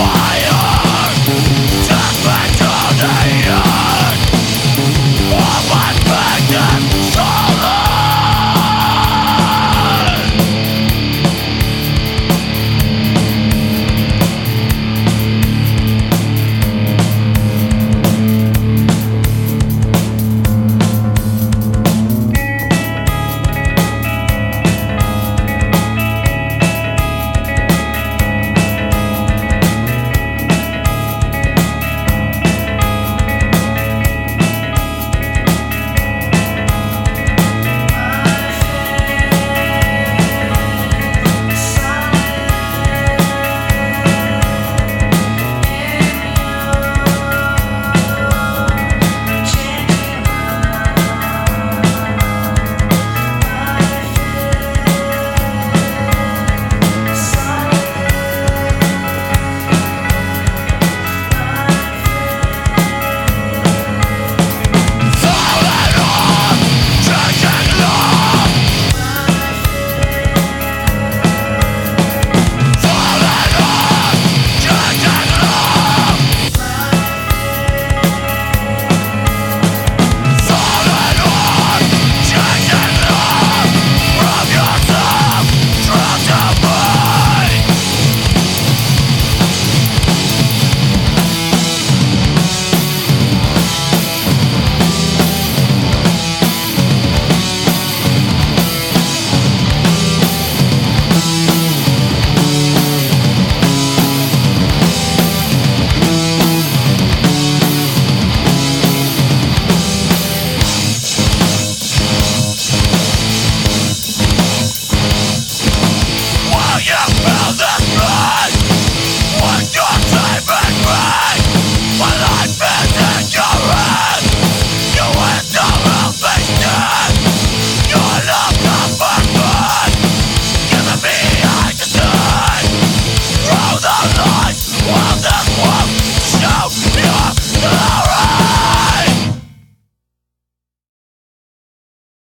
fire!